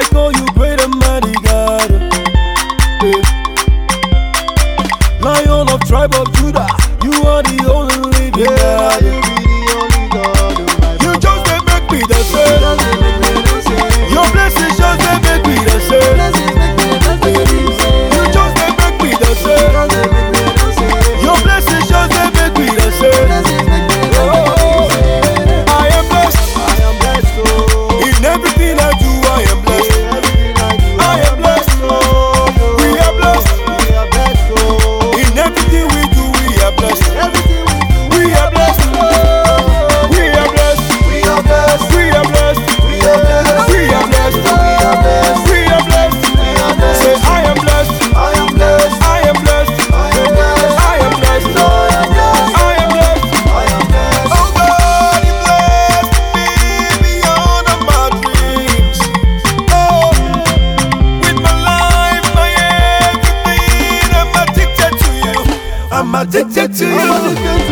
I call you matiti.